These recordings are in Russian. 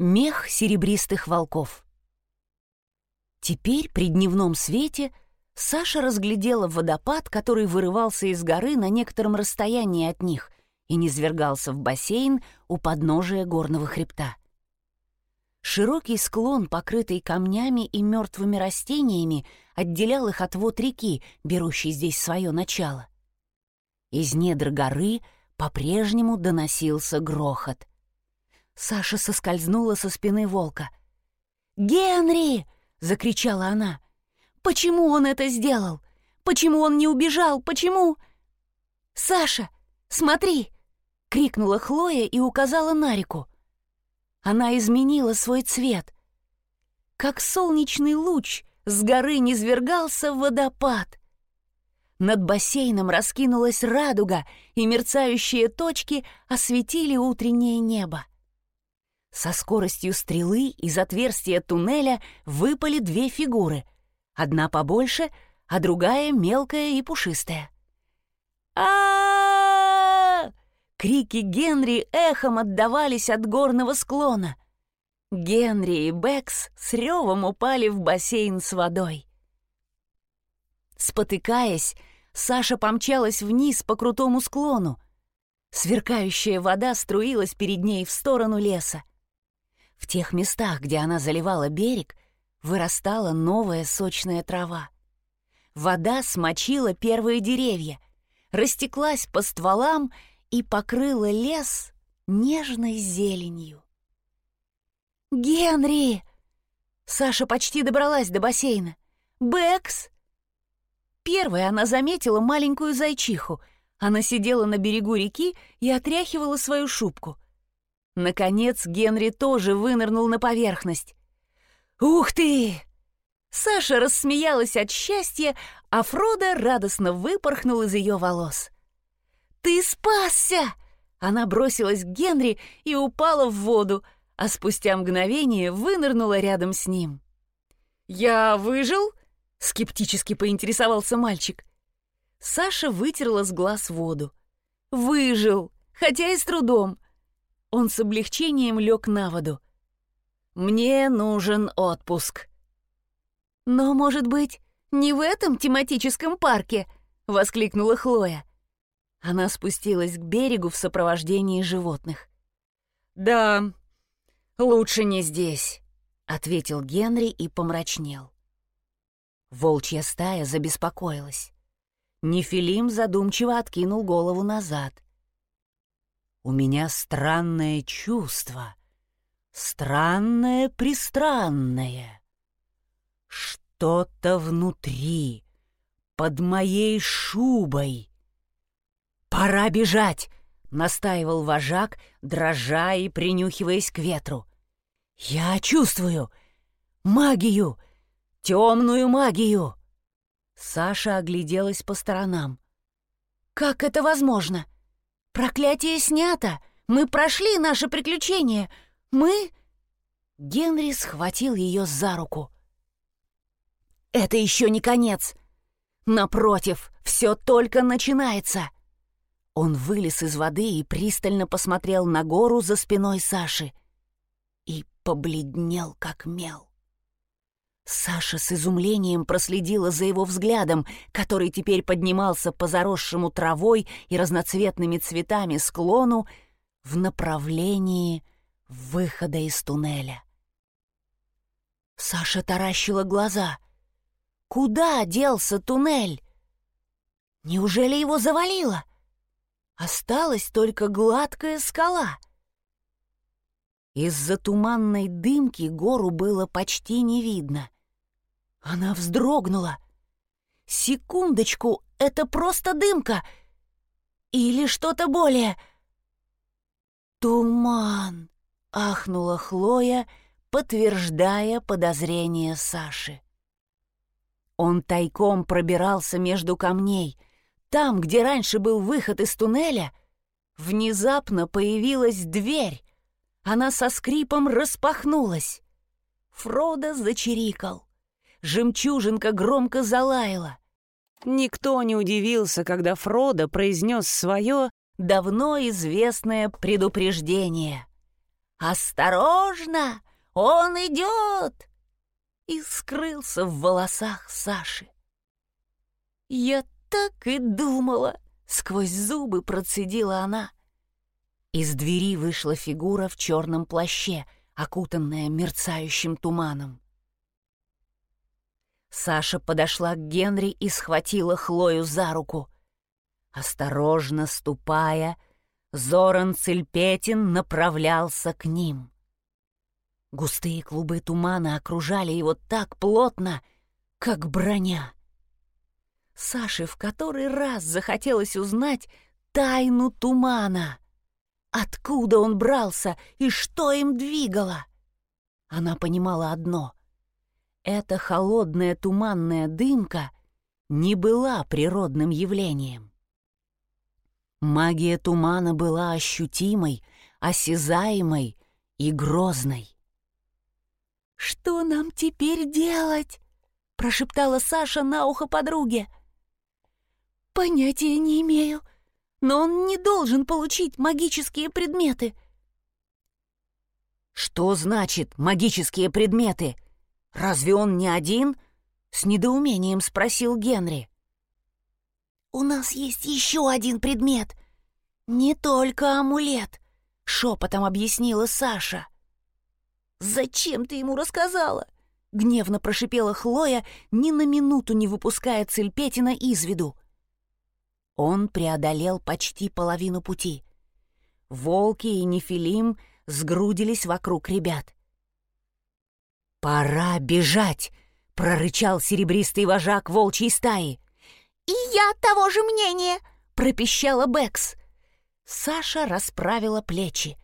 Мех серебристых волков. Теперь при дневном свете Саша разглядела водопад, который вырывался из горы на некотором расстоянии от них и низвергался в бассейн у подножия горного хребта. Широкий склон, покрытый камнями и мертвыми растениями, отделял их от вод реки, берущей здесь свое начало. Из недр горы по-прежнему доносился грохот. Саша соскользнула со спины волка. «Генри!» — закричала она. «Почему он это сделал? Почему он не убежал? Почему...» «Саша, смотри!» — крикнула Хлоя и указала на реку. Она изменила свой цвет. Как солнечный луч с горы низвергался водопад. Над бассейном раскинулась радуга, и мерцающие точки осветили утреннее небо. Со скоростью стрелы из отверстия туннеля выпали две фигуры. Одна побольше, а другая мелкая и пушистая. а Крики Генри эхом отдавались от горного склона. Генри и Бэкс с ревом упали в бассейн с водой. Спотыкаясь, Саша помчалась вниз по крутому склону. Сверкающая вода струилась перед ней в сторону леса. В тех местах, где она заливала берег, вырастала новая сочная трава. Вода смочила первые деревья, растеклась по стволам и покрыла лес нежной зеленью. «Генри!» Саша почти добралась до бассейна. «Бэкс!» Первой она заметила маленькую зайчиху. Она сидела на берегу реки и отряхивала свою шубку — Наконец Генри тоже вынырнул на поверхность. «Ух ты!» Саша рассмеялась от счастья, а Фродо радостно выпорхнул из ее волос. «Ты спасся!» Она бросилась к Генри и упала в воду, а спустя мгновение вынырнула рядом с ним. «Я выжил?» — скептически поинтересовался мальчик. Саша вытерла с глаз воду. «Выжил, хотя и с трудом. Он с облегчением лег на воду. «Мне нужен отпуск». «Но, может быть, не в этом тематическом парке?» — воскликнула Хлоя. Она спустилась к берегу в сопровождении животных. «Да, лучше не здесь», — ответил Генри и помрачнел. Волчья стая забеспокоилась. Нефилим задумчиво откинул голову назад — у меня странное чувство. Странное-пристранное. Что-то внутри, под моей шубой. «Пора бежать!» — настаивал вожак, дрожа и принюхиваясь к ветру. «Я чувствую магию, темную магию!» Саша огляделась по сторонам. «Как это возможно?» «Проклятие снято! Мы прошли наше приключение! Мы...» Генри схватил ее за руку. «Это еще не конец! Напротив, все только начинается!» Он вылез из воды и пристально посмотрел на гору за спиной Саши и побледнел, как мел. Саша с изумлением проследила за его взглядом, который теперь поднимался по заросшему травой и разноцветными цветами склону в направлении выхода из туннеля. Саша таращила глаза. Куда делся туннель? Неужели его завалило? Осталась только гладкая скала. Из-за туманной дымки гору было почти не видно — она вздрогнула. «Секундочку, это просто дымка! Или что-то более...» «Туман!» — ахнула Хлоя, подтверждая подозрение Саши. Он тайком пробирался между камней. Там, где раньше был выход из туннеля, внезапно появилась дверь. Она со скрипом распахнулась. Фродо зачирикал жемчужинка громко залаяла. Никто не удивился, когда Фродо произнес свое давно известное предупреждение. «Осторожно! Он идет!» И скрылся в волосах Саши. «Я так и думала!» — сквозь зубы процедила она. Из двери вышла фигура в черном плаще, окутанная мерцающим туманом. Саша подошла к Генри и схватила Хлою за руку. Осторожно ступая, Зоран Цельпетин направлялся к ним. Густые клубы тумана окружали его так плотно, как броня. Саше в который раз захотелось узнать тайну тумана. Откуда он брался и что им двигало? Она понимала одно. Эта холодная туманная дымка не была природным явлением. Магия тумана была ощутимой, осязаемой и грозной. «Что нам теперь делать?» — прошептала Саша на ухо подруге. «Понятия не имею, но он не должен получить магические предметы». «Что значит магические предметы? Разве он не один?» — с недоумением спросил Генри. «У нас есть еще один предмет. Не только амулет», — шепотом объяснила Саша. «Зачем ты ему рассказала?» — гневно прошипела Хлоя, ни на минуту не выпуская Цельпетина из виду. Он преодолел почти половину пути. Волки и Нефилим сгрудились вокруг ребят. «Пора бежать!» — прорычал серебристый вожак волчьей стаи. «И я того же мнения!» — пропищала Бэкс. Саша расправила плечи.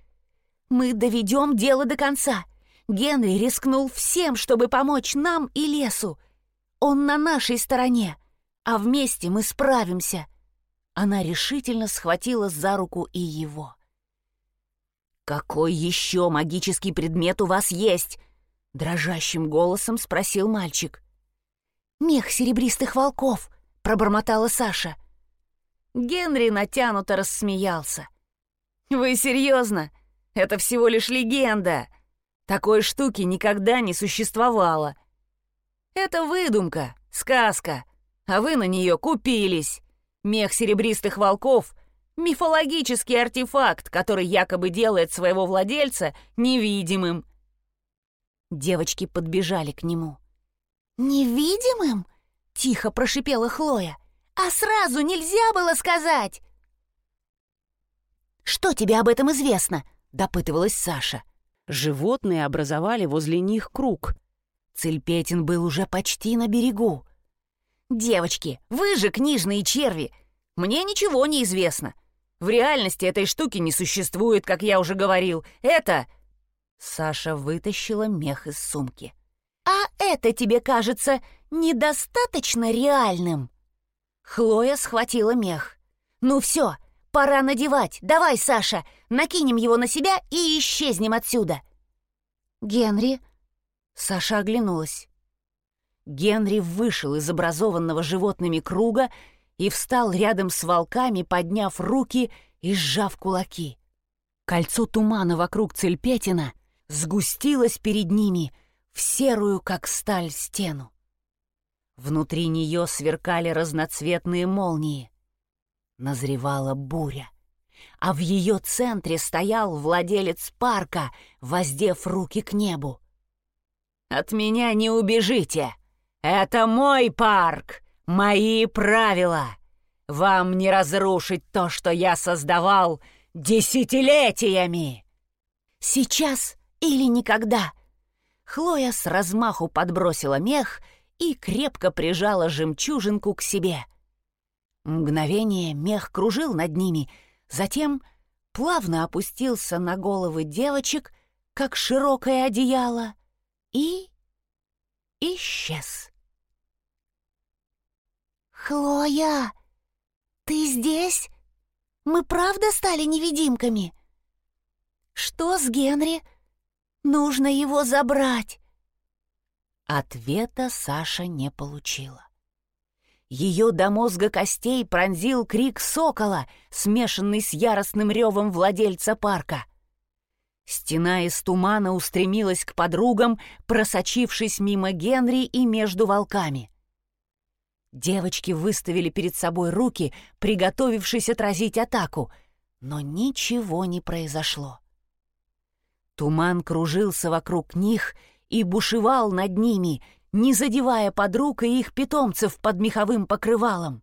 «Мы доведем дело до конца. Генри рискнул всем, чтобы помочь нам и лесу. Он на нашей стороне, а вместе мы справимся». Она решительно схватила за руку и его. «Какой еще магический предмет у вас есть?» Дрожащим голосом спросил мальчик. «Мех серебристых волков», пробормотала Саша. Генри натянуто рассмеялся. «Вы серьезно? Это всего лишь легенда. Такой штуки никогда не существовало. Это выдумка, сказка, а вы на нее купились. Мех серебристых волков — мифологический артефакт, который якобы делает своего владельца невидимым». Девочки подбежали к нему. «Невидимым?» — тихо прошипела Хлоя. «А сразу нельзя было сказать!» «Что тебе об этом известно?» — допытывалась Саша. Животные образовали возле них круг. Цельпетин был уже почти на берегу. «Девочки, вы же книжные черви! Мне ничего не известно. В реальности этой штуки не существует, как я уже говорил. Это...» Саша вытащила мех из сумки. «А это тебе кажется недостаточно реальным?» Хлоя схватила мех. «Ну все, пора надевать. Давай, Саша, накинем его на себя и исчезнем отсюда». «Генри?» Саша оглянулась. Генри вышел из образованного животными круга и встал рядом с волками, подняв руки и сжав кулаки. Кольцо тумана вокруг Цельпетина сгустилось перед ними — в серую, как сталь, стену. Внутри нее сверкали разноцветные молнии. Назревала буря, а в ее центре стоял владелец парка, воздев руки к небу. «От меня не убежите! Это мой парк, мои правила! Вам не разрушить то, что я создавал десятилетиями!» «Сейчас или никогда!» Хлоя с размаху подбросила мех и крепко прижала жемчужинку к себе. Мгновение мех кружил над ними, затем плавно опустился на головы девочек, как широкое одеяло, и исчез. «Хлоя, ты здесь? Мы правда стали невидимками?» «Что с Генри?» Нужно его забрать!» Ответа Саша не получила. Ее до мозга костей пронзил крик сокола, смешанный с яростным ревом владельца парка. Стена из тумана устремилась к подругам, просочившись мимо Генри и между волками. Девочки выставили перед собой руки, приготовившись отразить атаку, но ничего не произошло. Туман кружился вокруг них и бушевал над ними, не задевая подруг и их питомцев под меховым покрывалом.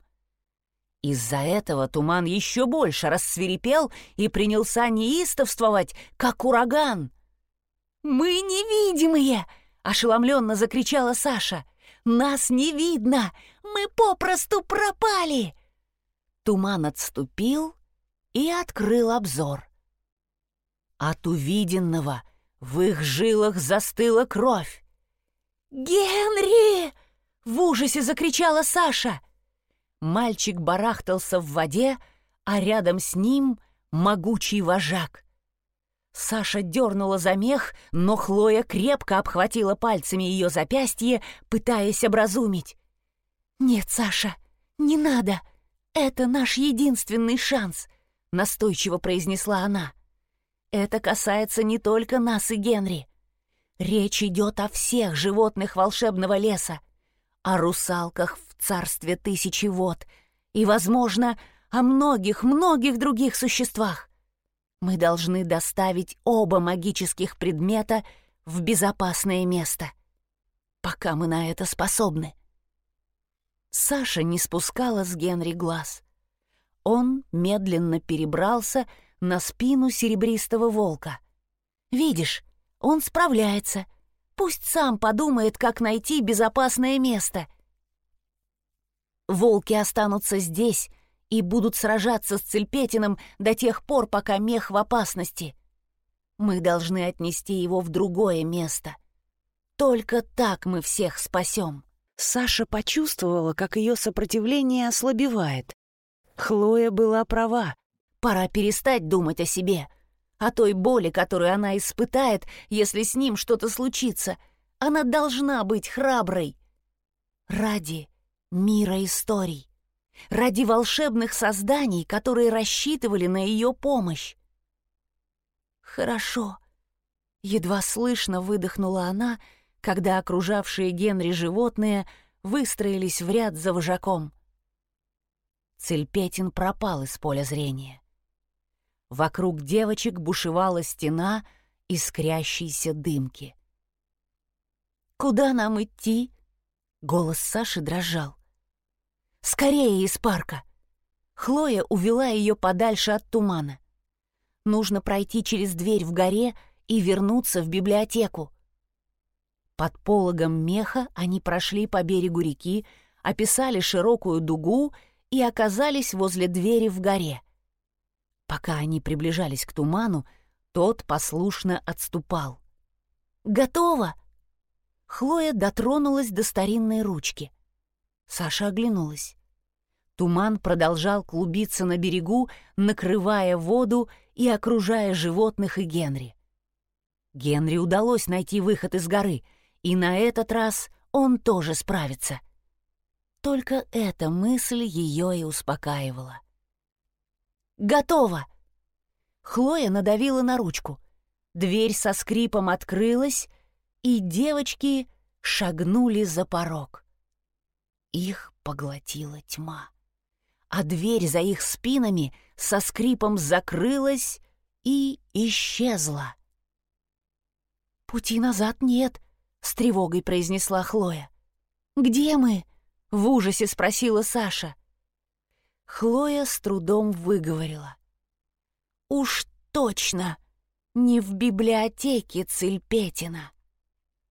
Из-за этого туман еще больше рассверепел и принялся неистовствовать, как ураган. «Мы невидимые!» — ошеломленно закричала Саша. «Нас не видно! Мы попросту пропали!» Туман отступил и открыл обзор. От увиденного в их жилах застыла кровь. «Генри!» — в ужасе закричала Саша. Мальчик барахтался в воде, а рядом с ним могучий вожак. Саша дернула за мех, но Хлоя крепко обхватила пальцами ее запястье, пытаясь образумить. «Нет, Саша, не надо. Это наш единственный шанс», — настойчиво произнесла она. «Это касается не только нас и Генри. Речь идет о всех животных волшебного леса, о русалках в царстве тысячи вод и, возможно, о многих-многих других существах. Мы должны доставить оба магических предмета в безопасное место, пока мы на это способны. Саша не спускала с Генри глаз. Он медленно перебрался на спину серебристого волка. «Видишь, он справляется. Пусть сам подумает, как найти безопасное место», Волки останутся здесь и будут сражаться с Цельпетином до тех пор, пока мех в опасности. Мы должны отнести его в другое место. Только так мы всех спасем. Саша почувствовала, как ее сопротивление ослабевает. Хлоя была права. Пора перестать думать о себе, о той боли, которую она испытает, если с ним что-то случится. Она должна быть храброй. Ради мира историй, ради волшебных созданий, которые рассчитывали на ее помощь. «Хорошо», — едва слышно выдохнула она, когда окружавшие Генри животные выстроились в ряд за вожаком. Цельпетин пропал из поля зрения. Вокруг девочек бушевала стена искрящейся дымки. «Куда нам идти?» — голос Саши дрожал. Скорее из парка!» Хлоя увела ее подальше от тумана. Нужно пройти через дверь в горе и вернуться в библиотеку. Под пологом меха они прошли по берегу реки, описали широкую дугу и оказались возле двери в горе. Пока они приближались к туману, тот послушно отступал. «Готово!» Хлоя дотронулась до старинной ручки — Саша оглянулась. Туман продолжал клубиться на берегу, накрывая воду и окружая животных и Генри. Генри удалось найти выход из горы, и на этот раз он тоже справится. Только эта мысль ее и успокаивала. «Готово!» Хлоя надавила на ручку. Дверь со скрипом открылась, и девочки шагнули за порог. Их поглотила тьма. А дверь за их спинами со скрипом закрылась и исчезла. «Пути назад нет», — с тревогой произнесла Хлоя. «Где мы?» — в ужасе спросила Саша. Хлоя с трудом выговорила. «Уж точно не в библиотеке Цильпетина».